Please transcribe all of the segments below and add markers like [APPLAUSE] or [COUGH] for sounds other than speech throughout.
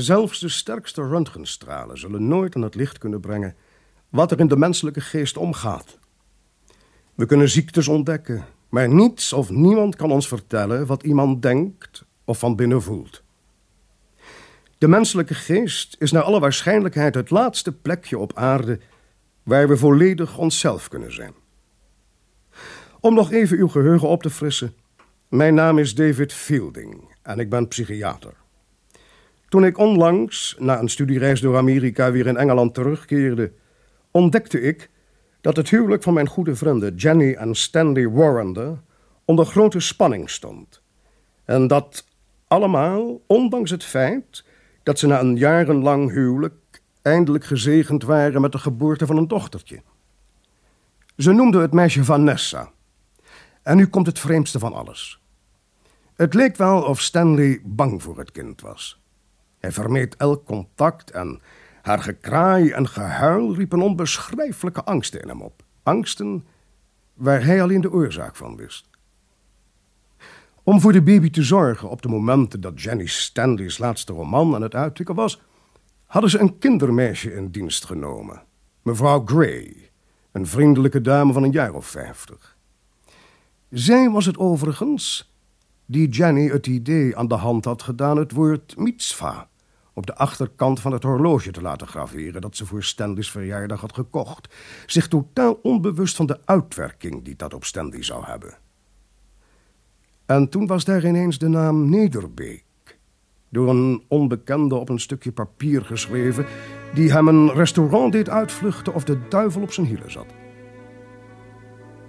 Zelfs de sterkste röntgenstralen zullen nooit aan het licht kunnen brengen wat er in de menselijke geest omgaat. We kunnen ziektes ontdekken, maar niets of niemand kan ons vertellen wat iemand denkt of van binnen voelt. De menselijke geest is naar alle waarschijnlijkheid het laatste plekje op aarde waar we volledig onszelf kunnen zijn. Om nog even uw geheugen op te frissen. Mijn naam is David Fielding en ik ben psychiater. Toen ik onlangs, na een studiereis door Amerika, weer in Engeland terugkeerde, ontdekte ik dat het huwelijk van mijn goede vrienden Jenny en Stanley Warrender onder grote spanning stond. En dat allemaal, ondanks het feit dat ze na een jarenlang huwelijk eindelijk gezegend waren met de geboorte van een dochtertje. Ze noemden het meisje Vanessa. En nu komt het vreemdste van alles. Het leek wel of Stanley bang voor het kind was. Hij vermeed elk contact en haar gekraai en gehuil riepen onbeschrijfelijke angsten in hem op. Angsten waar hij alleen de oorzaak van wist. Om voor de baby te zorgen op de momenten dat Jenny Stanley's laatste roman aan het uittikken was, hadden ze een kindermeisje in dienst genomen. Mevrouw Gray, een vriendelijke dame van een jaar of vijftig. Zij was het overigens die Jenny het idee aan de hand had gedaan het woord mitzvah op de achterkant van het horloge te laten graveren dat ze voor Stanley's verjaardag had gekocht, zich totaal onbewust van de uitwerking die dat op Stanley zou hebben. En toen was daar ineens de naam Nederbeek, door een onbekende op een stukje papier geschreven, die hem een restaurant deed uitvluchten of de duivel op zijn hielen zat.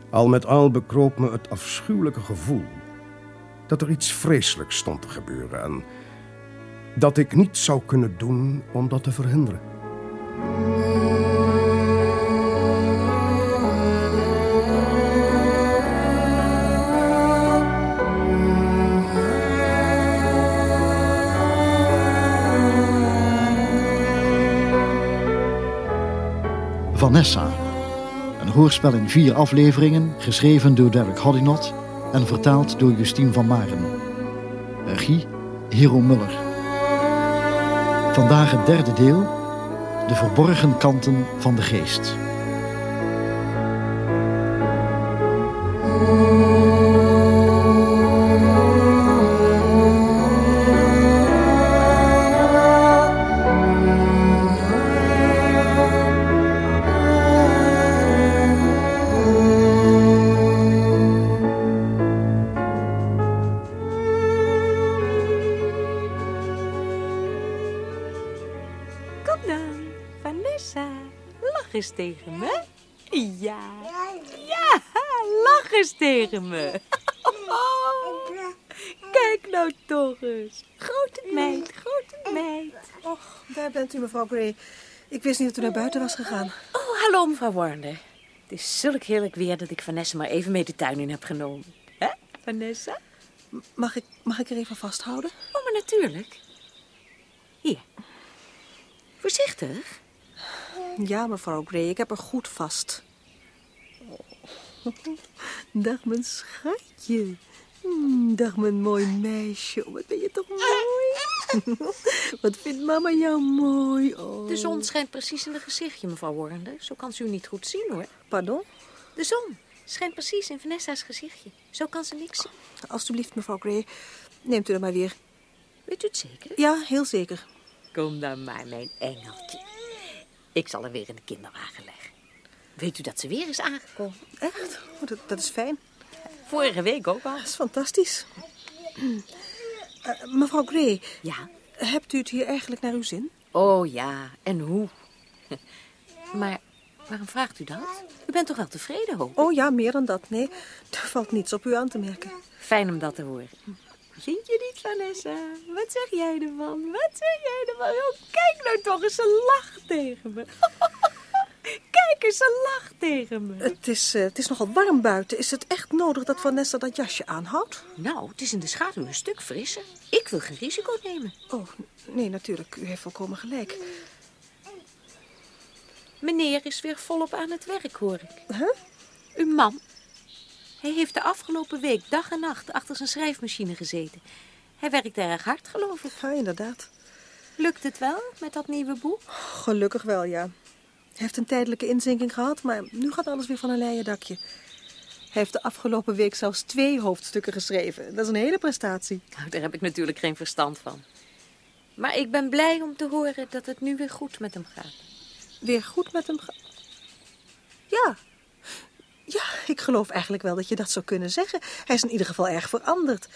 Al met al bekroop me het afschuwelijke gevoel dat er iets vreselijks stond te gebeuren en dat ik niets zou kunnen doen om dat te verhinderen. Vanessa. Een hoorspel in vier afleveringen, geschreven door Derek Hoddinot en vertaald door Justine van Maren. Regie Hero Muller. Vandaag het derde deel, de verborgen kanten van de geest. Wist niet dat u naar buiten was gegaan. Oh, hallo mevrouw Warner. Het is zulk heerlijk weer dat ik Vanessa maar even mee de tuin in heb genomen. Hè, Vanessa? Mag ik, mag ik er even vasthouden? Oh, maar natuurlijk. Hier. Voorzichtig. Ja, mevrouw Gray, ik heb er goed vast. Oh. [LAUGHS] Dag, mijn schatje. Hmm, Dag, mijn mooi meisje. Wat ben je toch mooi. [LAUGHS] Wat vindt mama jou mooi. Oh. De zon schijnt precies in het gezichtje, mevrouw Warner. Zo kan ze u niet goed zien, hoor. Pardon? De zon schijnt precies in Vanessa's gezichtje. Zo kan ze niks zien. Alsjeblieft, mevrouw Gray. Neemt u er maar weer. Weet u het zeker? Ja, heel zeker. Kom dan maar, mijn engeltje. Ik zal er weer in de kinderwagen leggen. Weet u dat ze weer is aangekomen? Echt? Oh, dat, dat is fijn. Vorige week ook al. Dat is fantastisch. Eh, mevrouw Gray, Ja. hebt u het hier eigenlijk naar uw zin? Oh ja, en hoe? [LAUGHS] Maar waarom vraagt u dat? U bent toch wel tevreden, hoop ik? Oh ja, meer dan dat. Nee, er valt niets op u aan te merken. Fijn om dat te horen. Vind je niet, Vanessa? Wat zeg jij ervan? Wat zeg jij ervan? Oh, kijk nou toch eens, ze lacht tegen me. [LAUGHS] kijk eens, ze lacht tegen me. Het is, eh, het is nogal warm buiten. Is het echt nodig dat Vanessa dat jasje aanhoudt? Nou, het is in de schaduw een stuk frisser. Ik wil geen risico nemen. Oh, nee, natuurlijk. U heeft volkomen gelijk. Meneer is weer volop aan het werk, hoor ik. Huh? Uw man? Hij heeft de afgelopen week dag en nacht achter zijn schrijfmachine gezeten. Hij werkt erg hard, geloof ik. Ja, inderdaad. Lukt het wel met dat nieuwe boek? Gelukkig wel, ja. Hij heeft een tijdelijke inzinking gehad, maar nu gaat alles weer van een leien dakje. Hij heeft de afgelopen week zelfs twee hoofdstukken geschreven. Dat is een hele prestatie. Nou, daar heb ik natuurlijk geen verstand van. Maar ik ben blij om te horen dat het nu weer goed met hem gaat. Weer goed met hem gaat? Ja. Ja, ik geloof eigenlijk wel dat je dat zou kunnen zeggen. Hij is in ieder geval erg veranderd.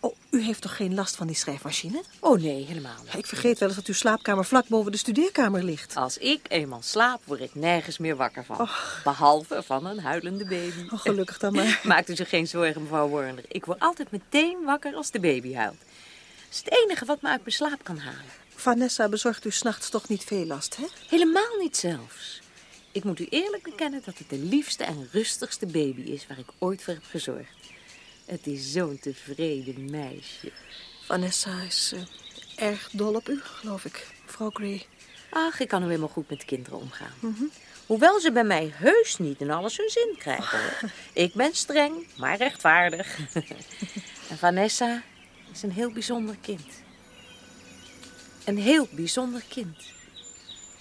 Oh, u heeft toch geen last van die schrijfmachine? Oh nee, helemaal niet. Ik vergeet wel eens dat uw slaapkamer vlak boven de studeerkamer ligt. Als ik eenmaal slaap, word ik nergens meer wakker van. Behalve van een huilende baby. Oh, gelukkig dan maar. [LAUGHS] Maakt u zich geen zorgen, mevrouw Warner. Ik word altijd meteen wakker als de baby huilt. Dat is het enige wat me uit mijn slaap kan halen. Vanessa bezorgt u s'nachts toch niet veel last, hè? Helemaal niet zelfs. Ik moet u eerlijk bekennen dat het de liefste en rustigste baby is waar ik ooit voor heb gezorgd. Het is zo'n tevreden meisje. Vanessa is eh, erg dol op u, geloof ik, mevrouw Gray. Ach, ik kan nu helemaal goed met kinderen omgaan. Hoewel ze bij mij heus niet in alles hun zin krijgen. [LAUGHS] Ik ben streng, maar rechtvaardig. [LAUGHS] en Vanessa is een heel bijzonder kind. Een heel bijzonder kind.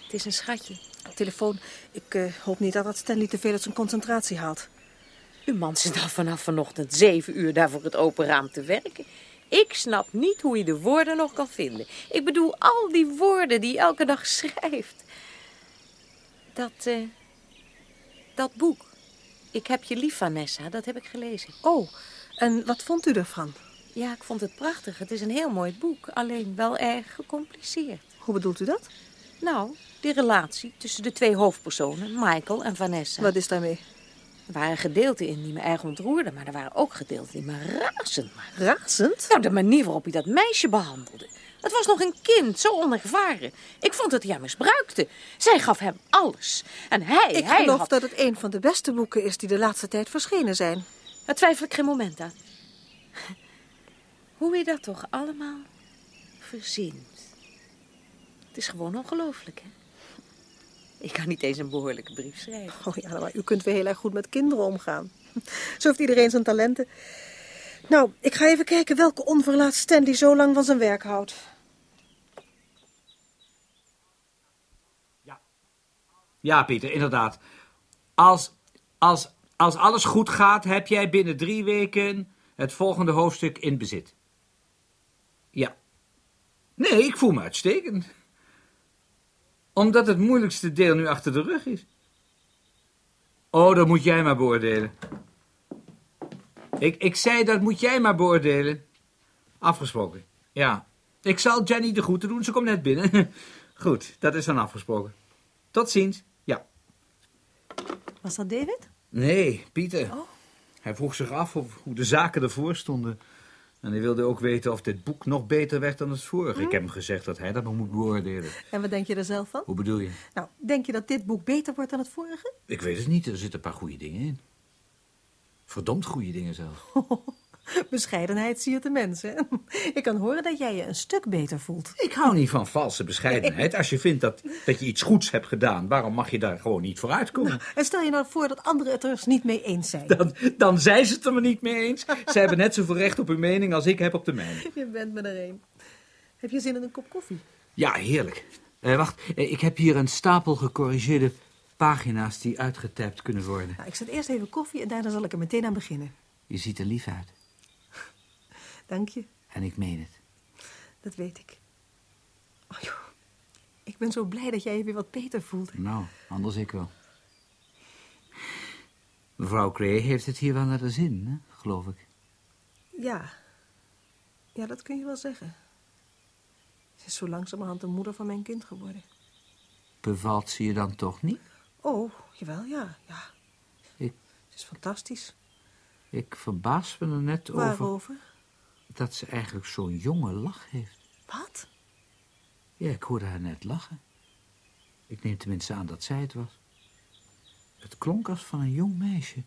Het is een schatje. Telefoon, ik eh, hoop niet dat dat Stanley te veel uit zijn concentratie haalt. Uw man zit al vanaf vanochtend zeven uur daar voor het open raam te werken. Ik snap niet hoe je de woorden nog kan vinden. Ik bedoel, al die woorden die je elke dag [LAUGHS] schrijft. Dat, eh, dat boek. Ik heb je lief, Vanessa, dat heb ik gelezen. Oh, en wat vond u ervan? Ja, ik vond het prachtig. Het is een heel mooi boek, alleen wel erg gecompliceerd. Hoe bedoelt u dat? Nou, die relatie tussen de twee hoofdpersonen, Michael en Vanessa. Wat is daarmee? Er waren gedeelten in die me erg ontroerden, maar er waren ook gedeelten die me razend maakten. Razend? Nou, de manier waarop hij dat meisje behandelde. Het was nog een kind, zo onervaren. Ik vond dat hij haar misbruikte. Zij gaf hem alles. En hij, Ik hij geloof had... dat het een van de beste boeken is die de laatste tijd verschenen zijn. Daar twijfel ik geen moment aan. Hoe je dat toch allemaal verzint. Het is gewoon ongelooflijk, hè? Ik kan niet eens een behoorlijke brief schrijven. Oh ja, maar u kunt weer heel erg goed met kinderen omgaan. [LAUGHS] Zo heeft iedereen zijn talenten. Nou, ik ga even kijken welke onverlaat Stanley zo lang van zijn werk houdt. Ja, Pieter, inderdaad. Als, als, als alles goed gaat, heb jij binnen drie weken het volgende hoofdstuk in bezit. Ja. Nee, ik voel me uitstekend. Omdat het moeilijkste deel nu achter de rug is. Oh, dat moet jij maar beoordelen. Ik, ik zei, dat moet jij maar beoordelen. Afgesproken. Ja. Ik zal Jenny de groeten doen, ze komt net binnen. [LAUGHS] Goed, dat is dan afgesproken. Tot ziens. Ja. Was dat David? Nee, Pieter. Hij vroeg zich af of, hoe de zaken ervoor stonden. En hij wilde ook weten of dit boek nog beter werd dan het vorige. Ik heb hem gezegd dat hij dat nog moet beoordelen. En wat denk je er zelf van? Hoe bedoel je? Nou, denk je dat dit boek beter wordt dan het vorige? Ik weet het niet, er zitten een paar goede dingen in. Verdomd goede dingen zelfs. [LAUGHS] [LAUGHS] Bescheidenheid zie je de mensen. [LAUGHS] Ik kan horen dat jij je een stuk beter voelt. Ik hou niet van valse bescheidenheid. Als je vindt dat, dat je iets goeds hebt gedaan, waarom mag je daar gewoon niet voor uitkomen? En stel je nou voor dat anderen het er eens niet mee eens zijn. Dan, dan zijn ze het er maar niet mee eens. Ze hebben net zoveel recht op hun mening als ik heb op de mijne. [LAUGHS] Je bent me er een. Heb je zin in een kop koffie? Ja, heerlijk. Eh, wacht, eh, ik heb hier een stapel gecorrigeerde pagina's die uitgetapt kunnen worden. Nou, ik zet eerst even koffie en daarna zal ik er meteen aan beginnen. Je ziet er lief uit. Dank je, En ik meen het. dat weet ik. Oh, joh. Ik ben zo blij dat jij je weer wat beter voelt. Nou, anders ik wel. Mevrouw Gray heeft het hier wel naar de zin, hè? geloof ik. Ja. Ja, dat kun je wel zeggen. Ze is zo langzamerhand de moeder van mijn kind geworden. Bevalt ze je dan toch niet? Oh, jawel, ja, ja. Ik, Ze is fantastisch. ik verbaas me er net over Waarover? Dat ze eigenlijk zo'n jonge lach heeft. Wat? Ja, ik hoorde haar net lachen. Ik neem tenminste aan dat zij het was. Het klonk als van een jong meisje.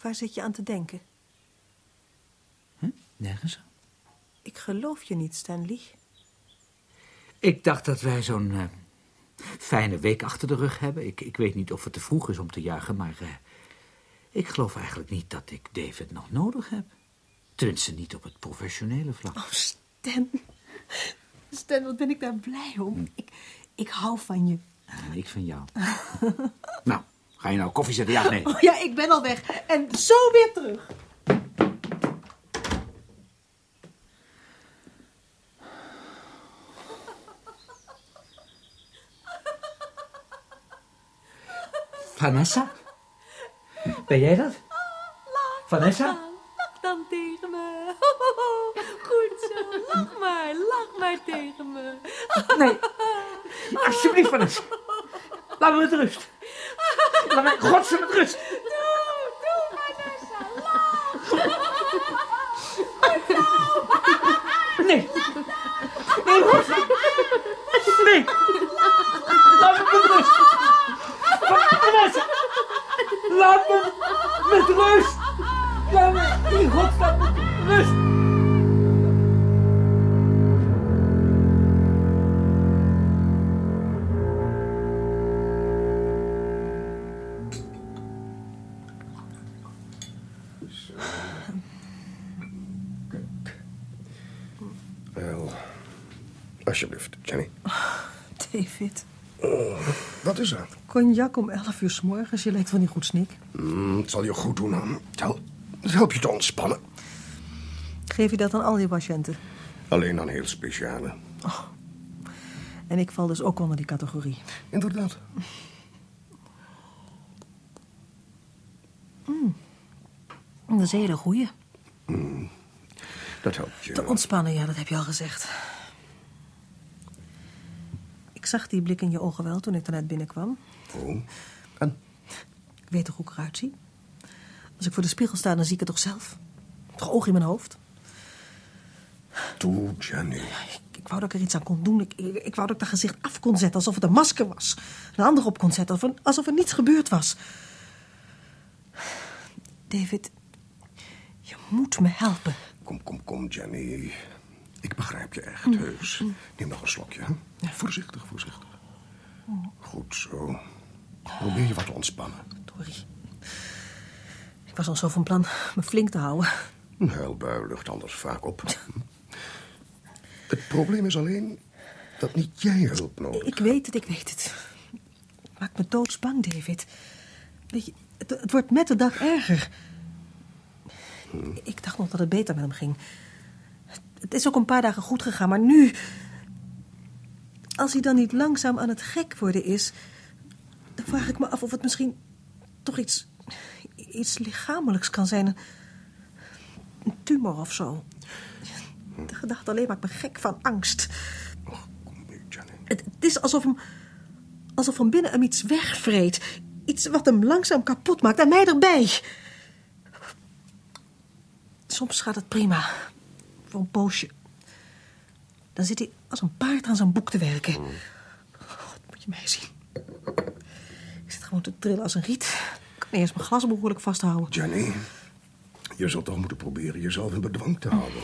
Waar zit je aan te denken? Huh? Nergens aan. Ik geloof je niet, Stanley. Ik dacht dat wij zo'n eh, fijne week achter de rug hebben. Ik, ik weet niet of het te vroeg is om te juichen, maar eh, ik geloof eigenlijk niet dat ik David nog nodig heb. Tenminste, niet op het professionele vlak. Oh, Stan. Stan, wat ben ik daar blij om. Ik, ik hou van je. Ik van jou. [LAUGHS] nou, ga je nou koffie zetten? Ja, nee. Oh ja, ik ben al weg. En zo weer terug. Vanessa? Ben jij dat? Vanessa? Lach dan tegen me. [LAUGHS] Goed zo, lach maar, lach maar tegen me. Nee. Alsjeblieft, Vanessa. Laat me met rust. Laat me godsem met rust. Doe, doe Vanessa, Nee. Nee, godsem. Nee. Laat me met rust. Vanessa. Laat me met rust. In godsnaam met rust. Wel, alsjeblieft, Jenny. David, Wat is er? cognac om 11 uur s morgens. Je lijkt wel niet goed snik. Mm, het zal je goed doen. hè. Het Het helpt je te ontspannen. Geef je dat aan al je patiënten? Alleen aan heel speciale. En ik val dus ook onder die categorie. Inderdaad. Dat is een hele goeie. Dat helpt je. Te ontspannen, ja, dat heb je al gezegd. Ik zag die blik in je ogen wel toen ik daarnet binnenkwam. Oh. En? Ik weet toch hoe ik eruit zie? Als ik voor de spiegel sta, dan zie ik het toch zelf? Toch oog in mijn hoofd? Toe, Jenny. Ik, ik wou dat ik er iets aan kon doen. Ik, ik, ik wou dat ik dat gezicht af kon zetten alsof het een masker was. Een ander op kon zetten, alsof er, alsof er niets gebeurd was. David, je moet me helpen. Kom, kom, kom, Jenny. Ik begrijp je echt, heus. Neem nog een slokje, hè? Voorzichtig, voorzichtig. Goed zo. Probeer je wat te ontspannen. Sorry. Ik was al zo van plan me flink te houden. Een huilbui lucht anders vaak op. Het probleem is alleen dat niet jij hulp nodig Ik weet het, ik weet het. Maakt me doodsbang, David. Weet je, het, het wordt met de dag erger. Ik dacht nog dat het beter met hem ging. Het is ook een paar dagen goed gegaan, maar nu... Als hij dan niet langzaam aan het gek worden is... dan vraag ik me af of het misschien toch iets, iets lichamelijks kan zijn. Een, een tumor of zo. De gedachte alleen maakt me gek van angst. Kom mee, Jenny. Het, het is alsof hem, alsof van binnen hem iets wegvreet. Iets wat hem langzaam kapot maakt en mij erbij. Soms gaat het prima. Voor een poosje. Dan zit hij als een paard aan zijn boek te werken. God, moet je mij zien. Ik zit gewoon te trillen als een riet. Eens mijn glas behoorlijk vasthouden. Jenny, je zult toch moeten proberen jezelf in bedwang te houden.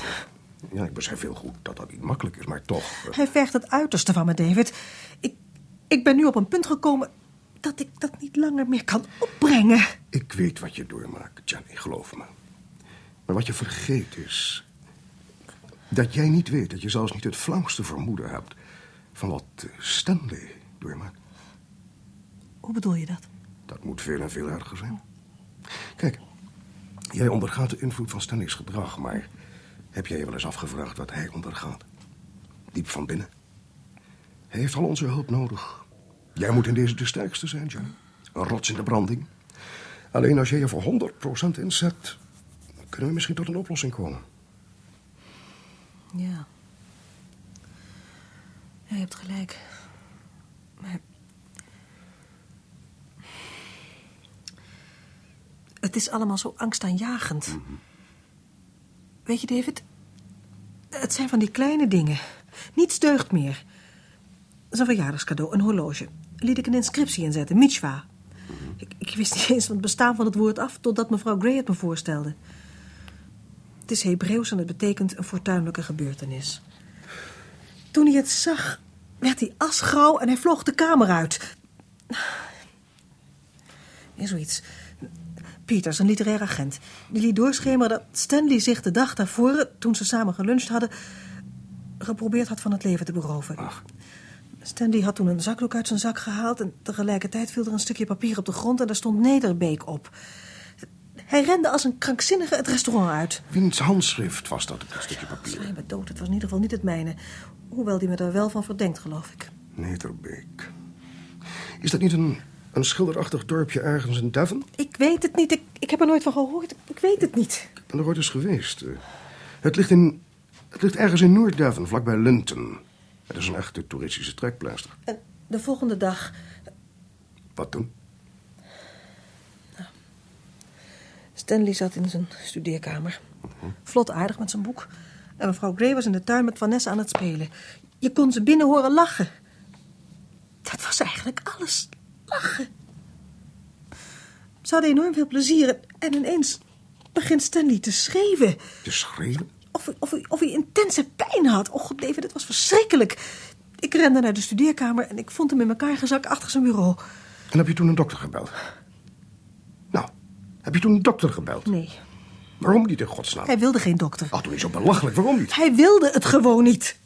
Ja, ik besef heel goed dat dat niet makkelijk is, maar toch... eh, Hij vergt het uiterste van me, David. Ik, ik ben nu op een punt gekomen dat ik dat niet langer meer kan opbrengen. Ik weet wat je doormaakt, Jenny, geloof me. Maar wat je vergeet is... dat jij niet weet, dat je zelfs niet het flauwste vermoeden hebt... van wat eh, Stanley doormaakt. Hoe bedoel je dat? Dat moet veel en veel erger zijn. Kijk, jij ondergaat de invloed van Stanley's gedrag, maar... heb jij je wel eens afgevraagd wat hij ondergaat? Diep van binnen. Hij heeft al onze hulp nodig. Jij moet in deze de sterkste zijn, Johnny. Een rots in de branding. Alleen als jij je voor 100% inzet... kunnen we misschien tot een oplossing komen. Ja. Ja, je hebt gelijk. Maar... Het is allemaal zo angstaanjagend. Weet je, David? Het zijn van die kleine dingen. Niets deugt meer. Zo'n verjaardagscadeau, een horloge. Liet ik een inscriptie inzetten, Michwa. Ik, wist niet eens van het bestaan van het woord af... totdat mevrouw Gray het me voorstelde. Het is Hebreeuws en het betekent een fortuinlijke gebeurtenis. Toen hij het zag, werd hij asgrauw en hij vloog de kamer uit. Ja, zoiets. Peters, een literair agent, die liet doorschemeren dat Stanley zich de dag daarvoor, toen ze samen geluncht hadden, geprobeerd had van het leven te beroven. Stanley had toen een zakdoek uit zijn zak gehaald... en tegelijkertijd viel er een stukje papier op de grond... en daar stond Nederbeek op. Hij rende als een krankzinnige het restaurant uit. Wiens handschrift was dat op dat stukje papier? Hij werd dood, het was in ieder geval niet het mijne. Hoewel die me er wel van verdenkt, geloof ik. Nederbeek. Is dat niet een, een schilderachtig dorpje ergens in Devon? Ik weet het niet, ik, ik heb er nooit van gehoord. Ik weet het niet. Ik ben er ooit eens geweest. Eh, Het ligt, in, het ligt ergens in Noord-Devon, vlakbij Linton. Het is een echte toeristische trekpleister. En de volgende dag... Wat toen? Stanley zat in zijn studeerkamer. Vlot aardig met zijn boek. En mevrouw Gray was in de tuin met Vanessa aan het spelen. Je kon ze binnen horen lachen. Dat was eigenlijk alles. Lachen. Ze hadden enorm veel plezier. En ineens begint Stanley te schreeuwen. Te schreeuwen? Of, hij- of, of hij intense pijn had. Och, David, het was verschrikkelijk. Ik rende naar de studeerkamer en ik vond hem in elkaar gezakt achter zijn bureau. En heb je toen een dokter gebeld? Nou, heb je toen een dokter gebeld? Nee, Waarom niet in godsnaam? hij wilde geen dokter. Ach, toen is zo belachelijk. Waarom niet? Hij wilde het gewoon niet.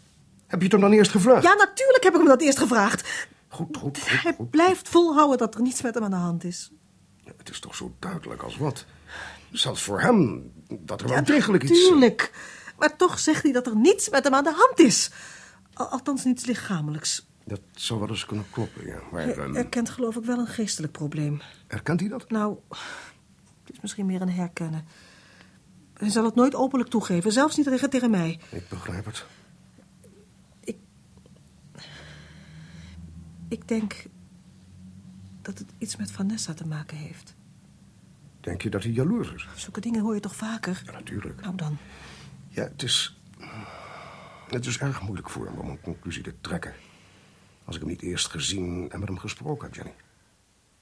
Heb je het hem dan eerst gevraagd? Ja, natuurlijk heb ik hem dat eerst gevraagd. Goed, goed, goed. Hij goed. blijft volhouden dat er niets met hem aan de hand is. Ja, Het is toch zo duidelijk als wat. Zelfs voor hem, dat er wel Ja, degelijk iets... Tuurlijk. Maar toch zegt hij dat er niets met hem aan de hand is. Al- althans, niets lichamelijks. Dat zou wel eens kunnen kloppen, ja. Maar Hij erkent geloof ik wel een geestelijk probleem. erkent hij dat? Nou, het is misschien meer een herkennen. Hij zal het nooit openlijk toegeven, zelfs niet tegen, tegen mij. Ik begrijp het. Ik denk dat het iets met Vanessa te maken heeft. Denk je dat hij jaloers is? Zulke dingen hoor je toch vaker? Ja, natuurlijk. Nou dan. Ja, het is... Het is erg moeilijk voor hem om een conclusie te trekken. Als ik hem niet eerst gezien en met hem gesproken heb, Jenny.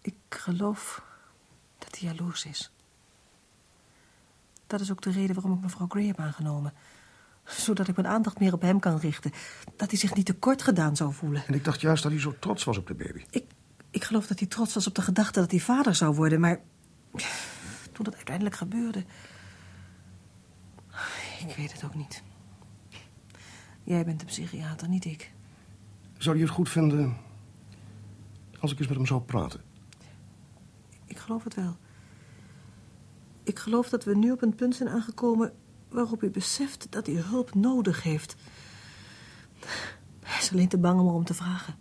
Ik geloof dat hij jaloers is. Dat is ook de reden waarom ik mevrouw Gray heb aangenomen. Zodat ik mijn aandacht meer op hem kan richten. Dat hij zich niet tekort gedaan zou voelen. En ik dacht juist dat hij zo trots was op de baby. Ik, ik geloof dat hij trots was op de gedachte dat hij vader zou worden, maar toen dat uiteindelijk gebeurde. Ik weet het ook niet. Jij bent de psychiater, niet ik. Zou hij het goed vinden als ik eens met hem zou praten? Ik geloof het wel. Ik geloof dat we nu op een punt zijn aangekomen waarop hij beseft dat hij hulp nodig heeft. Hij is alleen te bang om erom te vragen.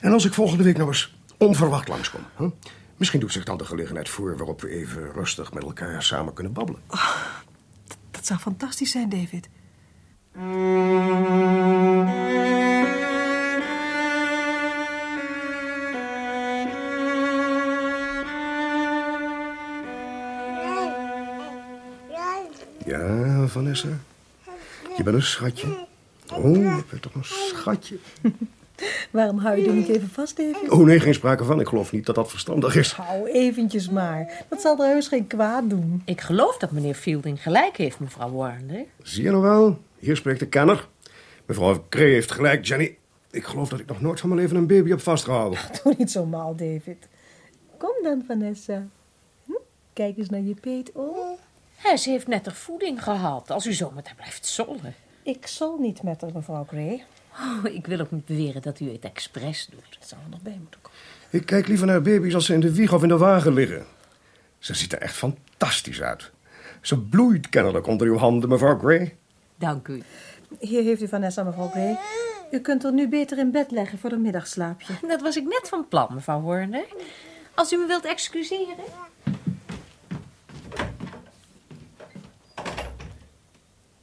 En als ik volgende week nou eens onverwacht langskom? Hè? Misschien doet zich dan de gelegenheid voor waarop we even rustig met elkaar samen kunnen babbelen. Dat zou fantastisch zijn, David. Vanessa? Je bent een schatje. Oh, je bent toch een schatje. [LAUGHS] Waarom hou je er niet even vast, David? Oh nee, geen sprake van. Ik geloof niet dat dat verstandig is. Hou eventjes maar. Dat zal er heus geen kwaad doen. Ik geloof dat meneer Fielding gelijk heeft, mevrouw Warner. Zie je nou wel? Hier spreekt de kenner. Mevrouw Cree heeft gelijk, Jenny. Ik geloof dat ik nog nooit van mijn leven een baby heb vastgehouden. [LAUGHS] Doe niet zo mal, David. Kom dan, Vanessa. Hm? Kijk eens naar je peet. Oh, Hij ze heeft net haar voeding gehad, als u zo met haar blijft zollen. ik zal niet met haar, mevrouw Gray. Oh, ik wil ook niet beweren dat u het expres doet. Dat zou er nog bij moeten komen. Ik kijk liever naar baby's als ze in de wieg of in de wagen liggen. Ze ziet er echt fantastisch uit. Ze bloeit kennelijk onder uw handen, mevrouw Gray. Dank u. Hier heeft u Vanessa, mevrouw Gray. U kunt er nu beter in bed leggen voor een middagslaapje. Dat was ik net van plan, mevrouw Warner. Als u me wilt excuseren.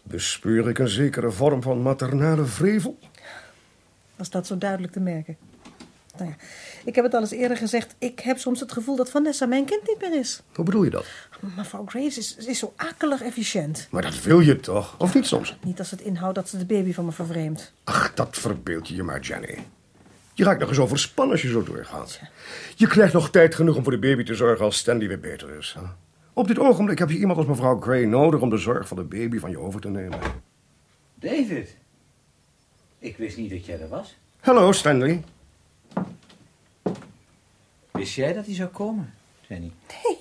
Bespeur ik een zekere vorm van maternale vrevel? Was dat zo duidelijk te merken? Nou ja, ik heb het al eens eerder gezegd. Ik heb soms het gevoel dat Vanessa mijn kind niet meer is. Hoe bedoel je dat? Mevrouw Grace is, is zo akelig efficiënt. Maar dat wil je toch? Of niet soms? Niet als het inhoudt dat ze de baby van me vervreemdt. Ach, dat verbeeld je je maar, Jenny. Je raakt nog eens overspannen als je zo doorgaat. Je krijgt nog tijd genoeg om voor de baby te zorgen als Stanley weer beter is. hè? Op dit ogenblik heb je iemand als mevrouw Gray nodig om de zorg van de baby van je over te nemen. David. Ik wist niet dat jij er was. Hallo, Stanley. Wist jij dat hij zou komen, Jenny? Nee,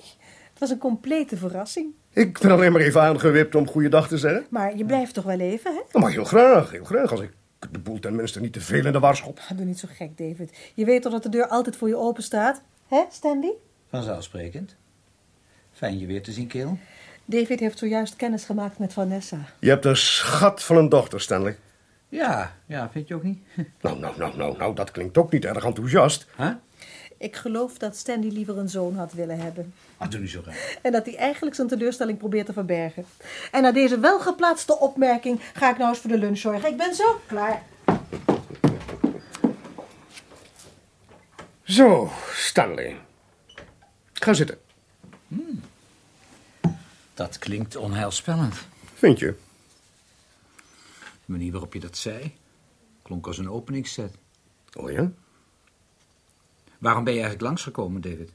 het was een complete verrassing. Ik ben alleen maar even aangewipt om goeiedag te zeggen. Maar je blijft toch wel even, hè? Oh, Maar heel graag, heel graag. Als ik De boel tenminste niet te veel in de war schop. Doe niet zo gek, David. Je weet toch dat de deur altijd voor je open staat? Hè, Stanley? Vanzelfsprekend. Fijn je weer te zien, Keel. David heeft zojuist kennis gemaakt met Vanessa. Je hebt een schat van een dochter, Stanley. Ja, ja, vind je ook niet? [LAUGHS] Nou, nou, nou, nou, nou, dat klinkt ook niet erg enthousiast. Huh? Ik geloof dat Stanley liever een zoon had willen hebben. Ah, doe niet zo raar. En dat hij eigenlijk zijn teleurstelling probeert te verbergen. En na deze welgeplaatste opmerking ga ik nou eens voor de lunch zorgen. Ik ben zo klaar. Zo, Stanley. Ga zitten. Dat klinkt onheilspellend. Vind je? De manier waarop je dat zei, klonk als een openingsset. Oh ja? Waarom ben je eigenlijk langsgekomen, David?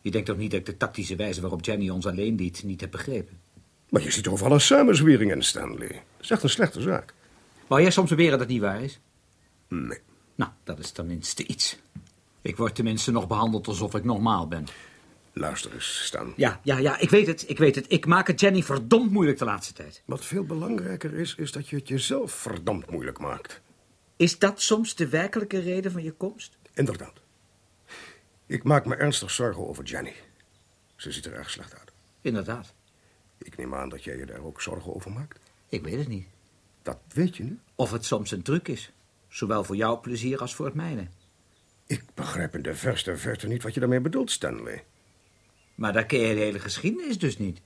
Je denkt toch niet dat ik de tactische wijze waarop Jenny ons alleen liet niet heb begrepen? Maar je ziet overal een samenzwering in, Stanley. Dat is echt een slechte zaak. Wou jij soms beweren dat het niet waar is? Nee. Nou, dat is tenminste iets. Ik word tenminste nog behandeld alsof ik normaal ben. Luister eens, Stan. Ja, ja, ja, ik weet het, ik weet het. Ik maak het Jenny verdomd moeilijk de laatste tijd. Wat veel belangrijker is, is dat je het jezelf verdomd moeilijk maakt. Is dat soms de werkelijke reden van je komst? Inderdaad. Ik maak me ernstig zorgen over Jenny. Ze ziet er erg slecht uit. Inderdaad. Ik neem aan dat jij je daar ook zorgen over maakt. Ik weet het niet. Dat weet je nu. Of het soms een truc is. Zowel voor jouw plezier als voor het mijne. Ik begrijp in de verste verte niet wat je daarmee bedoelt, Stanley. Maar daar ken je de hele geschiedenis dus niet.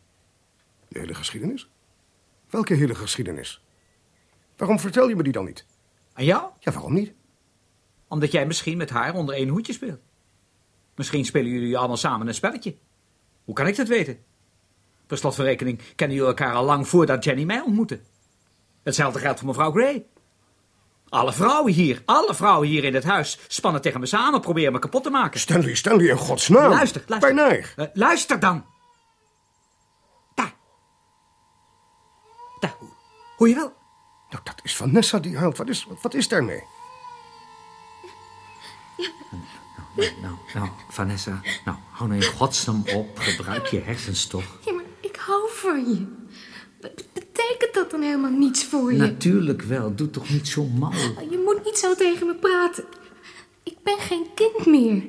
De hele geschiedenis? Welke hele geschiedenis? Waarom vertel je me die dan niet? Aan jou? Ja, waarom niet? Omdat jij misschien met haar onder één hoedje speelt. Misschien spelen jullie allemaal samen een spelletje. Hoe kan ik dat weten? Per slot van rekening kennen jullie elkaar al lang voordat Jenny mij ontmoette. Hetzelfde geldt voor mevrouw Gray. Alle vrouwen hier, alle vrouwen hier in het huis spannen tegen me samen, proberen me kapot te maken. Stanley, Stanley, in godsnaam. Luister, luister. Bij neig. Eh, luister dan. Daar. Daar, hoor je wel? Nou, dat is Vanessa die huilt. Wat is, wat is daarmee? Nou, nou, nou, Vanessa, nou, hou nou in godsnaam op. Gebruik je hersens toch. Ja, maar ik hou van je. Be- betekent dat dan helemaal niets voor je? Natuurlijk wel, doe toch niet zo mal. Je moet niet zo tegen me praten. Ik ben geen kind meer.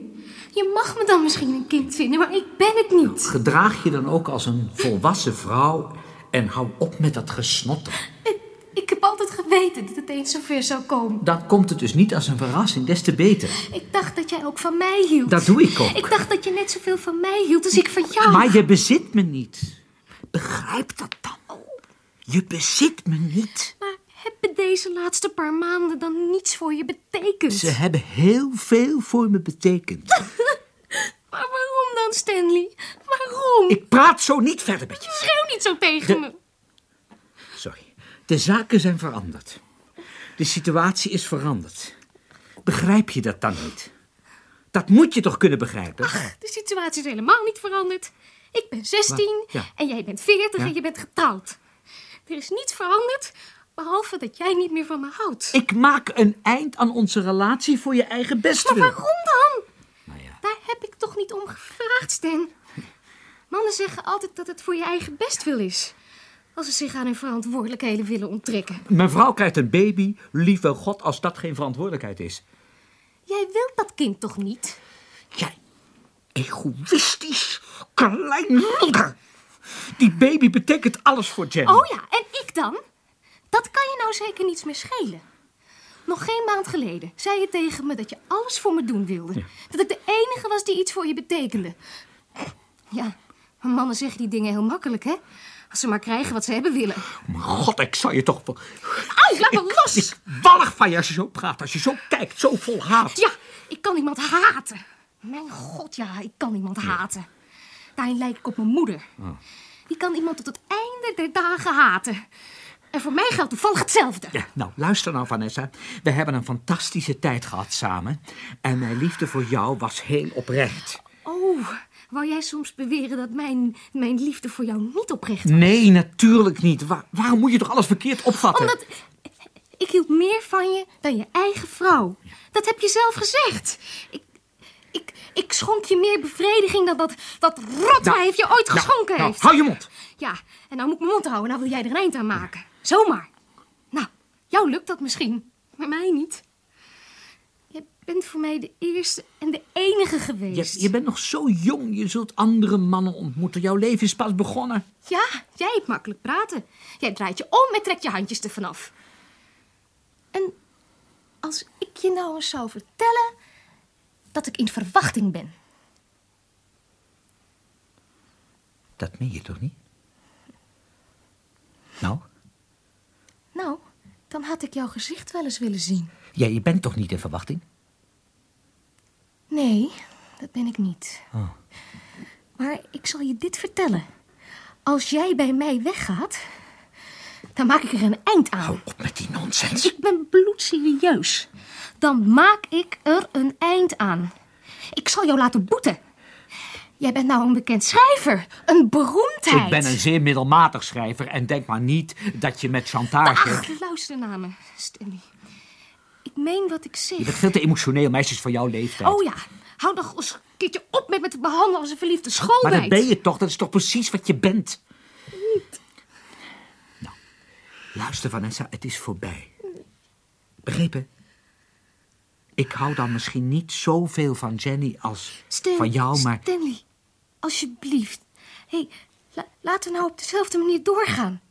Je mag me dan misschien een kind vinden, maar ik ben het niet. Gedraag je dan ook als een volwassen vrouw en hou op met dat gesnotter. Ik, ik heb altijd geweten dat het eens zover zou komen. Dan komt het dus niet als een verrassing, des te beter. Ik dacht dat jij ook van mij hield. Dat doe ik ook. Ik dacht dat je net zoveel van mij hield als ik van jou. Maar je bezit me niet. Begrijp dat dan. Je bezit me niet. Maar hebben deze laatste paar maanden dan niets voor je betekend? Ze hebben heel veel voor me betekend. [LAUGHS] Maar waarom dan, Stanley? Waarom? Ik praat zo niet verder met je. Schreeuw niet zo tegen De- me. Sorry. De zaken zijn veranderd. De situatie is veranderd. Begrijp je dat dan niet? Dat moet je toch kunnen begrijpen? De situatie is helemaal niet veranderd. Ik ben 16 Ja. en jij bent 40 Ja. en je bent getrouwd. Er is niets veranderd, behalve dat jij niet meer van me houdt. Ik maak een eind aan onze relatie voor je eigen Maar bestwil. waarom dan? Nou ja. Daar heb ik toch niet om gevraagd, Stan. Mannen zeggen altijd dat het voor je eigen bestwil is. Als ze zich aan hun verantwoordelijkheden willen onttrekken. Mijn vrouw krijgt een baby. Lieve God, als dat geen verantwoordelijkheid is. Jij wilt dat kind toch niet? Jij, egoïstisch, klein loeder. Die baby betekent alles voor Jenny. Oh ja, en ik dan? Dat kan je nou zeker niets meer schelen. Nog geen maand geleden zei je tegen me dat je alles voor me doen wilde. Dat ik de enige was die iets voor je betekende. Ja, mannen zeggen die dingen heel makkelijk, hè? Als ze maar krijgen wat ze hebben willen. Mijn God, ik zou je toch... wel- Au, laat me los! Ik wallig van je als je zo praat, als je zo kijkt, zo vol haat. Ja, ik kan iemand haten. Mijn god, ja, ik kan iemand haten. Daarin lijk ik op mijn moeder. Die kan iemand tot het einde der dagen haten. En voor mij geldt toevallig hetzelfde. Ja, nou, luister nou, Vanessa. We hebben een fantastische tijd gehad samen. En mijn liefde voor jou was heel oprecht. Oh, wou jij soms beweren dat mijn, mijn liefde voor jou niet oprecht was? Nee, natuurlijk niet. Waar- waarom moet je toch alles verkeerd opvatten? Omdat ik hield meer van je dan je eigen vrouw. Dat heb je zelf gezegd. Ik, ik, ik schonk je meer bevrediging dan dat, dat rotwijf je ooit Nou, geschonken nou, heeft. hou je mond. Ja, en nou moet ik mijn mond houden. Nou wil jij er een eind aan maken. Zomaar. Nou, Jou lukt dat misschien, maar mij niet. Je bent voor mij de eerste en de enige geweest. Je, je bent nog zo jong, je zult andere mannen ontmoeten. Jouw leven is pas begonnen. Ja, jij hebt makkelijk praten. Jij draait je om en trekt je handjes ervan af. En als ik je nou eens zou vertellen dat ik in verwachting ben. Dat meen je toch niet? Nou, Nou, dan had ik jouw gezicht wel eens willen zien. ja, je bent toch niet in verwachting? Nee, dat ben ik niet. Oh. Maar ik zal je dit vertellen. Als jij bij mij weggaat, dan maak ik er een eind aan. Hou op met die nonsens. Ik ben bloedserieus. Dan maak ik er een eind aan. Ik zal jou laten boeten. Jij bent nou een bekend schrijver. Een beroemdheid. Ik ben een zeer middelmatig schrijver en denk maar niet dat je met chantage... Ach, luister naar me, Stanley. Ik meen wat ik zeg. Je bent veel te emotioneel, meisjes van jouw leeftijd. Oh ja, hou nog eens een keertje op met me te behandelen als een verliefde maar schoolmeid. dat ben je toch? Dat is toch precies wat je bent? Nou, luister Vanessa, het is voorbij. Begrepen? Ik hou dan misschien niet zoveel van Jenny als Stan- van jou, maar... Stanley, alsjeblieft. Hé, hey, la- laten we nou op dezelfde manier doorgaan.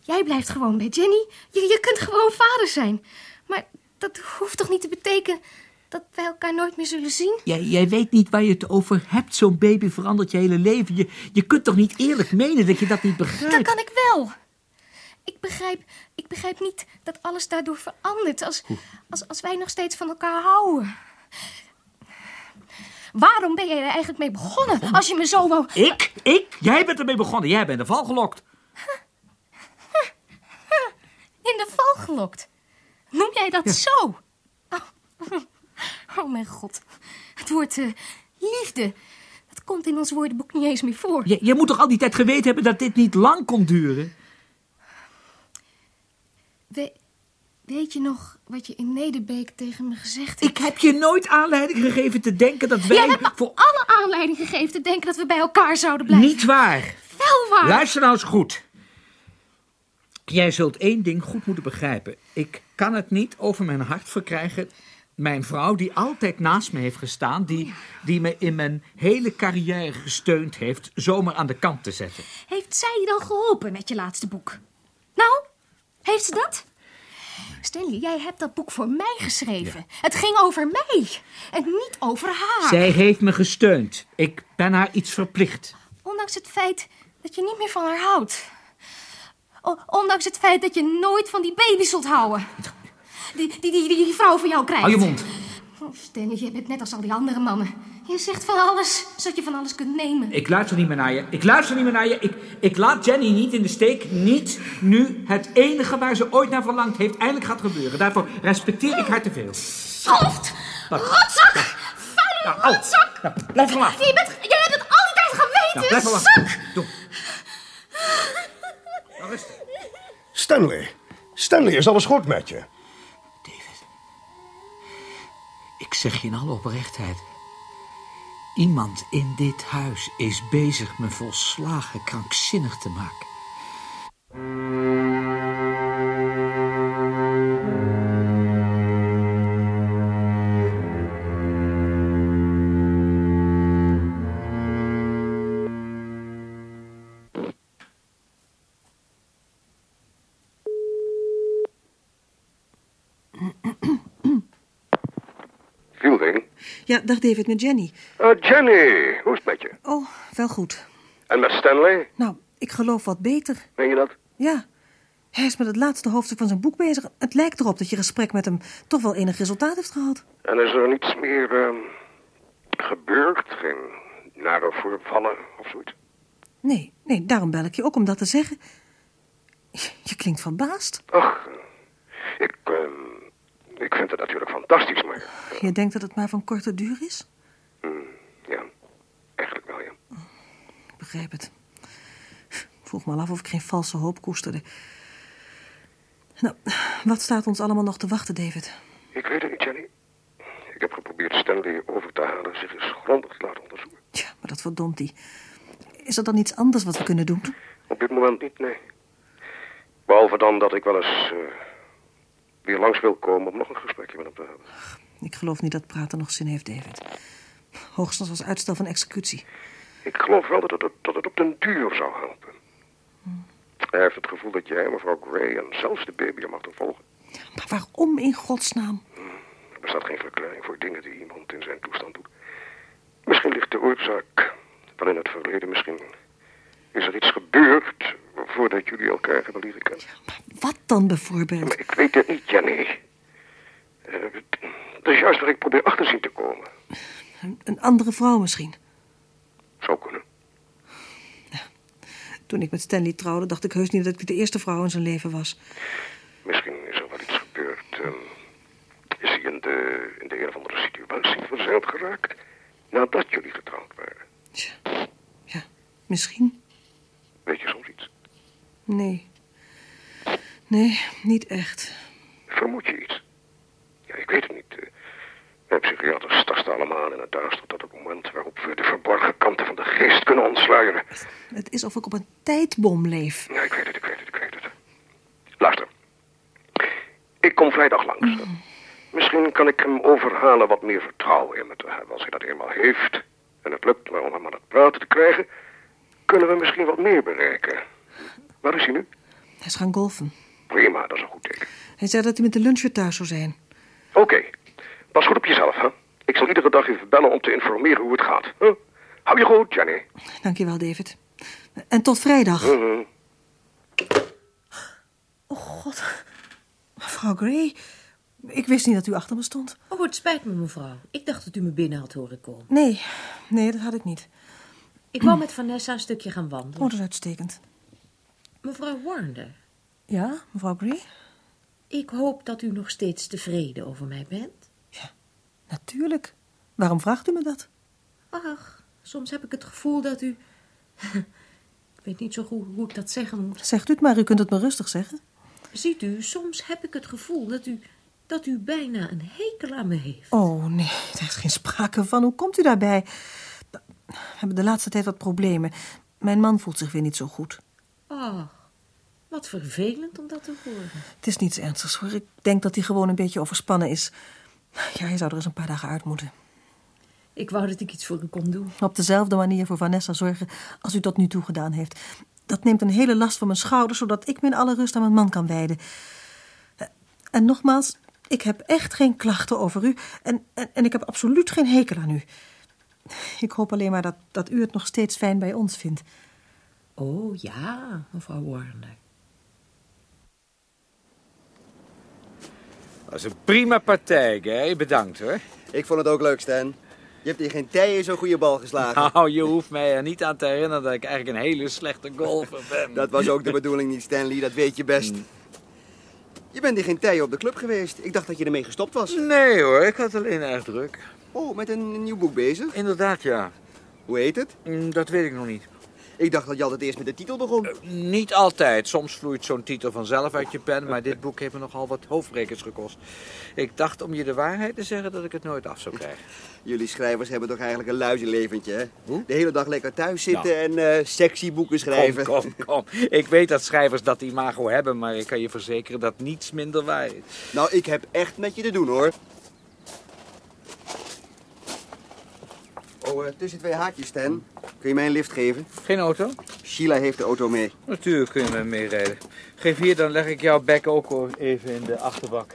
Jij blijft gewoon bij Jenny. Je, je kunt gewoon vader zijn. Maar dat hoeft toch niet te betekenen dat wij elkaar nooit meer zullen zien? Jij, jij weet niet waar je het over hebt. Zo'n baby verandert je hele leven. Je, je kunt toch niet eerlijk menen dat je dat niet Dat begrijpt? kan ik wel. Ik begrijp, ik begrijp niet dat alles daardoor verandert als, als, als wij nog steeds van elkaar houden. Waarom ben jij er eigenlijk mee begonnen als je me zo wou... Ik? Ik? Jij bent ermee begonnen. Jij bent de val gelokt. in de val gelokt. Noem jij dat zo? Oh. [LAUGHS] oh mijn god. Het woord eh, liefde. Dat komt in ons woordenboek niet eens meer voor. Je, je moet toch al die tijd geweten hebben dat dit niet lang kon duren? We- weet je nog wat je in Nederbeek tegen me gezegd hebt? Ik heb je nooit aanleiding gegeven te denken dat wij... Jij hebt me voor... alle aanleiding gegeven te denken dat we bij elkaar zouden blijven. Niet waar. Wel waar. Luister nou eens goed. Jij zult één ding goed moeten begrijpen. Ik kan het niet over mijn hart verkrijgen. Mijn vrouw, die altijd naast me heeft gestaan, die, die me in mijn hele carrière gesteund heeft, zomaar aan de kant te zetten. Heeft zij je dan geholpen met je laatste boek? Heeft ze dat? Stanley, jij hebt dat boek voor mij geschreven. Het ging over mij en niet over haar. Zij heeft me gesteund. Ik ben haar iets verplicht. Ondanks het feit dat je niet meer van haar houdt. O- ondanks het feit dat je nooit van die baby zult houden. Die, die, die, die, die vrouw van jou krijgt. Hou je mond. Oh, Stanley, je bent net als al die andere mannen. Je zegt van alles, zodat je van alles kunt nemen. Ik luister niet meer naar je. Ik luister niet meer naar je. Ik, ik laat Jenny niet in de steek. Niet nu het enige waar ze ooit naar verlangd heeft eindelijk gaat gebeuren. Daarvoor respecteer ik haar te veel. Schoft! Rotzak! Vuile Nou, rotzak! Nou, blijf van af. Je bent, jij hebt het al die tijd geweten, Nou, blijf van af. zak! Doe. Nou, rustig. Stanley. Stanley, is alles goed met je? David. Ik zeg je in alle oprechtheid. Iemand in dit huis is bezig me volslagen krankzinnig te maken. Ja, dag David, met Jenny. Uh, Jenny, hoe is het met je? Oh, wel goed. En met Stanley? Nou, ik geloof wat beter. Meen je dat? Ja, hij is met het laatste hoofdstuk van zijn boek bezig. Het lijkt erop dat je gesprek met hem toch wel enig resultaat heeft gehad. En is er niets meer ehm, gebeurd? Geen nare voorvallen of zoiets? Nee, nee, daarom bel ik je ook om dat te zeggen. Je klinkt verbaasd. Ach, ik vind het natuurlijk fantastisch, maar... Je denkt dat het maar van korte duur is? hmm, ja, eigenlijk wel, ja. Ik begrijp het. Ik vroeg me al af of ik geen valse hoop koesterde. Nou, wat staat ons allemaal nog te wachten, David? Ik weet het niet, Jenny. Ik heb geprobeerd Stanley over te halen zich eens grondig te laten onderzoeken. Tja, maar dat verdomt hij. Is er dan iets anders wat we kunnen doen? Op dit moment niet, nee. Behalve dan dat ik wel eens... eh, weer langs wil komen om nog een gesprekje met hem te hebben. Ik geloof niet dat praten nog zin heeft, David. Hoogstens als uitstel van executie. Ik geloof wel dat het, dat het op den duur zou helpen. Hij heeft het gevoel dat jij, mevrouw Gray en zelfs de baby hem achtervolgen. Maar waarom in godsnaam? Er bestaat geen verklaring voor dingen die iemand in zijn toestand doet. Misschien ligt de oorzaak wel in het verleden. Misschien is er iets gebeurd voordat jullie elkaar hebben leren kennen. Wat dan bijvoorbeeld? Maar ik weet het niet, Jenny. Dat is juist waar ik probeer achter zien te komen. Een, een andere vrouw misschien. Zou kunnen. Toen ik met Stanley trouwde, dacht ik heus niet dat ik de eerste vrouw in zijn leven was. Misschien is er wel iets gebeurd. ehm, is hij in de, in de een of andere situatie verzeild geraakt nadat jullie getrouwd waren? Ja, misschien. Weet je soms iets? Nee. Nee, niet echt. Vermoed je iets? Ja, ik weet het niet. eh. Mijn psychiaters tasten allemaal in het duister tot het moment waarop we de verborgen kanten van de geest kunnen ontsluieren. Het is of ik op een tijdbom leef. Ja, ik weet het, ik weet het, ik weet het. Luister. Ik kom vrijdag langs. Misschien kan ik hem overhalen wat meer vertrouwen in me te hebben. Als hij dat eenmaal heeft en het lukt me om hem aan het praten te krijgen, kunnen we misschien wat meer bereiken. Waar is hij nu? Hij is gaan golfen. Prima, dat is een goed teken. Hij zei dat hij met de lunch weer thuis zou zijn. Oké, pas goed op jezelf, hè? Ik zal iedere dag even bellen om te informeren hoe het gaat. Huh? Hou je goed, Jenny. Dankjewel, David. En tot vrijdag. Mhm. Oh, god. Mevrouw Gray, ik wist niet dat u achter me stond. Oh, het spijt me, mevrouw. Ik dacht dat u me binnen had horen komen. Nee, nee, dat had ik niet. Ik wou met Vanessa een stukje gaan wandelen. Oh, dat is uitstekend. Mevrouw Warner, Ja, mevrouw Gray? ik hoop dat u nog steeds tevreden over mij bent. Natuurlijk. Waarom vraagt u me dat? Ach, soms heb ik het gevoel dat u... [LAUGHS] ik weet niet zo goed hoe ik dat zeggen moet. Zegt u het maar, u kunt het me rustig zeggen. Ziet u, soms heb ik het gevoel dat u, dat u bijna een hekel aan me heeft. Oh, nee, er is geen sprake van. Hoe komt u daarbij? We hebben de laatste tijd wat problemen. Mijn man voelt zich weer niet zo goed. Ach, wat vervelend om dat te horen. Het is niets ernstigs hoor. Ik denk dat hij gewoon een beetje overspannen is. Ja, hij zou er eens een paar dagen uit moeten. Ik wou dat ik iets voor u kon doen. Op dezelfde manier voor Vanessa zorgen als u tot nu toe gedaan heeft. Dat neemt een hele last van mijn schouders, zodat ik me in alle rust aan mijn man kan wijden. Eh, En nogmaals, ik heb echt geen klachten over u. En, en, en ik heb absoluut geen hekel aan u. [LAUGHS] Ik hoop alleen maar dat, dat u het nog steeds fijn bij ons vindt. Oh ja, mevrouw Warner. Dat is een prima partij, Guy. Bedankt hoor. Ik vond het ook leuk, Stan. Je hebt in geen tij zo'n goede bal geslagen. [LAUGHS] Nou, je hoeft mij er niet aan te herinneren dat ik eigenlijk een hele slechte golfer ben. Dat was ook de bedoeling niet, Stanley. Dat weet je best. Je bent in geen tij op de club geweest. Ik dacht dat je ermee gestopt was. Nee hoor, ik had alleen erg druk. Oh, met een nieuw boek bezig? Inderdaad, ja. Hoe heet het? Mm, Dat weet ik nog niet. Ik dacht dat je altijd eerst met de titel begon. Niet altijd. Soms vloeit zo'n titel vanzelf uit je pen, maar dit boek heeft me nogal wat hoofdbrekers gekost. Ik dacht om je de waarheid te zeggen dat ik het nooit af zou [LAUGHS] krijgen. Jullie schrijvers hebben toch eigenlijk een luizenleventje, hè? Hoe? De hele dag lekker thuis zitten Nou. en eh, sexy boeken schrijven. Kom, kom, [LAUGHS] kom. Ik weet dat schrijvers dat imago hebben, maar ik kan je verzekeren dat niets minder waar is. Nou, ik heb echt met je te doen, hoor. Eh, tussen twee haakjes, Stan. Kun je mij een lift geven? Geen auto? Sheila heeft de auto mee. Natuurlijk kun je met me meerijden. Geef hier, dan leg ik jouw bek ook even in de achterbak.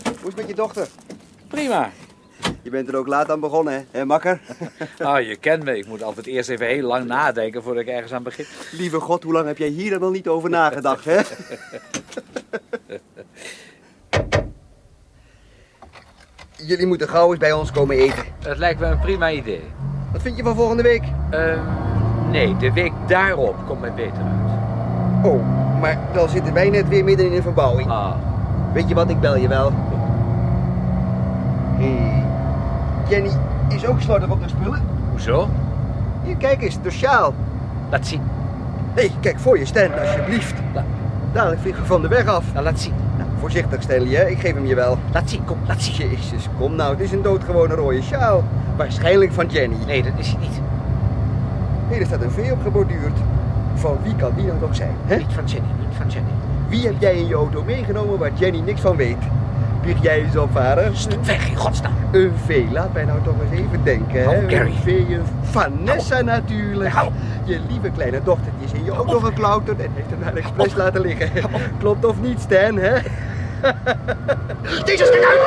Hoe is het met je dochter? Prima. Je bent er ook laat aan begonnen, hè, hè makker? [LAUGHS] Ah, je kent me. Ik moet altijd eerst even heel lang nadenken voordat ik ergens aan begin. Lieve god, hoe lang heb jij hier dan wel niet over nagedacht, hè? [LAUGHS] Jullie moeten gauw eens bij ons komen eten. Het lijkt me een prima idee. Wat vind je van volgende week? Ehm, nee, de week daarop komt mij beter uit. Oh, maar dan zitten wij net weer midden in een verbouwing. Ah, Weet je wat, ik bel je wel. Hé, hey. Jenny is ook slordig op de spullen. hoezo? Hier, kijk eens, de sjaal. Laat zien. Hé, hey, kijk voor je, Stan, alsjeblieft. La- Dadelijk vliegen we van de weg af. Nou, laat zien. Nou, voorzichtig, Stanley, hè? Ik geef hem je wel. Laat zien, kom, laat zien. Jezus, kom nou, het is een doodgewone rode sjaal. Waarschijnlijk van Jenny. Nee, dat is hij niet. er staat een V op geborduurd. Van wie kan die nou toch zijn, hè? Niet van Jenny, niet van Jenny. Wie heb jij in je auto meegenomen waar Jenny niks van weet? Bieg jij eens op, vader? Stop weg, in godsnaam. Een V, laat mij nou toch eens even denken. Hè? Oh, Gary. Een V, een Vanessa natuurlijk. Hou. Je lieve kleine dochter die is in je auto geklauterd en heeft hem naar expres laten liggen. Klopt of niet, Stan, hè? Jezus, kijk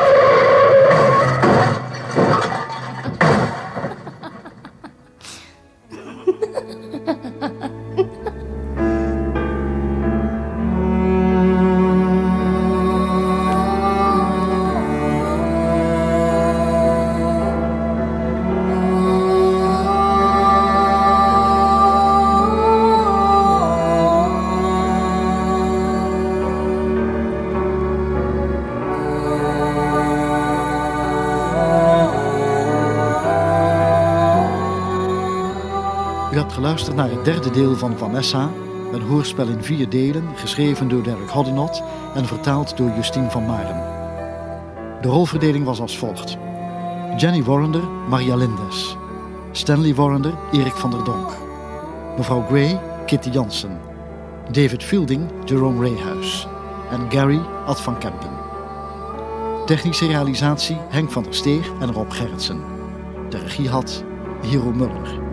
geluisterd naar het derde deel van Vanessa, een hoorspel in vier delen, geschreven door Derek Hoddinott en vertaald door Justine van Maren. De rolverdeling was als volgt. Jenny Warrender, Maria Lindes. Stanley Warrender, Erik van der Donk. Mevrouw Gray, Kitty Jansen. David Fielding, Jerome Rayhuis. En Gary, Ad van Kempen. Technische realisatie Henk van der Steeg en Rob Gerritsen. De regie had Hero Muller.